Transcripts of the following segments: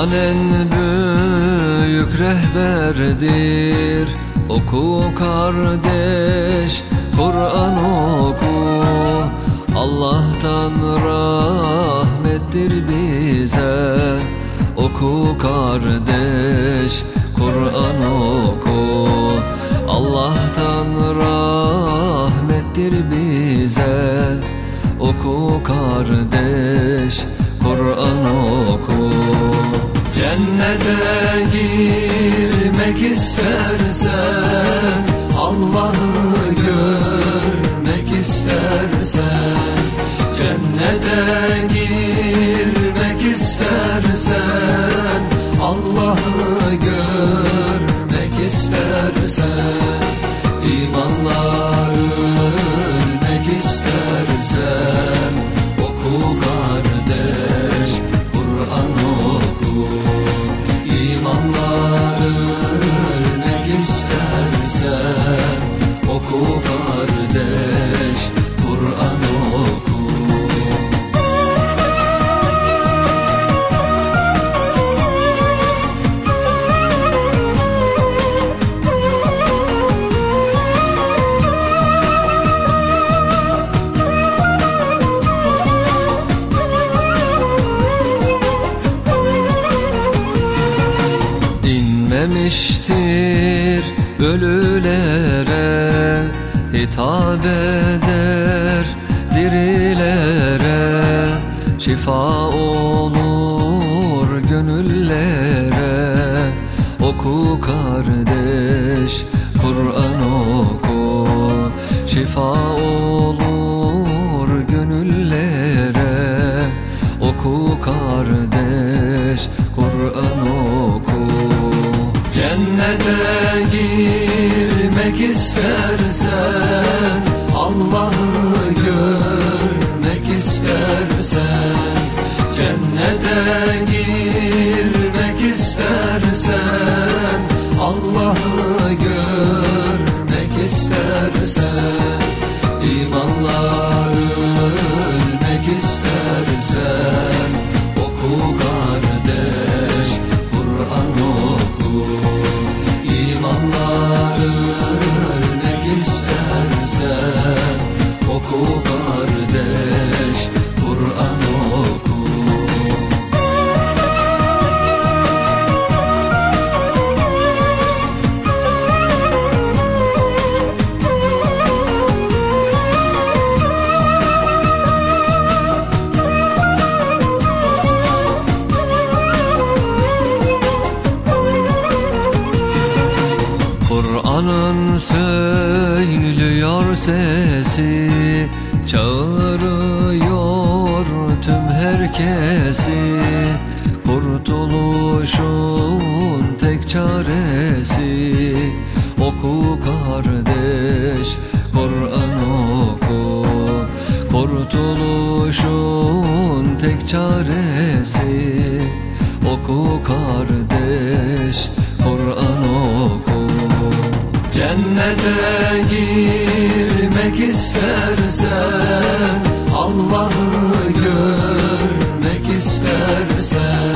Kur'an'ın büyük rehberdir. Oku kardeş Kur'an oku. Allah'tan rahmettir bize. Oku kardeş Kur'an oku. Allah'tan rahmettir bize. Oku kardeş Kur'an oku. Cennete girmek istersen Allah'ı görmek istersen Cennete girmek istersen Allah'ı görmek istersen inmemiştir ölülere hitap eder dirilere. Şifa olur gönüllere. Oku kardeş Cennete girmek istersen Allah'ı görmek istersen Cennete girmek istersen kardeş Kur'an söylüyor sesi Çağırıyor tüm herkesi. Kurtuluşun tek çaresi Oku kardeş Kur'an oku. Kurtuluşun tek çaresi Oku kardeş Kur'an oku cennete girmek istersen Allah'ı görmek istersen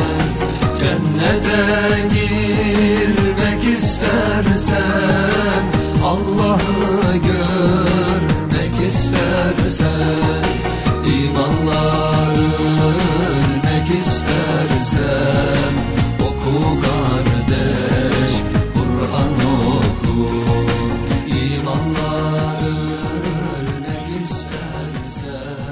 Cennete girmek istersen Allah'ı görmek istersen. Jesus.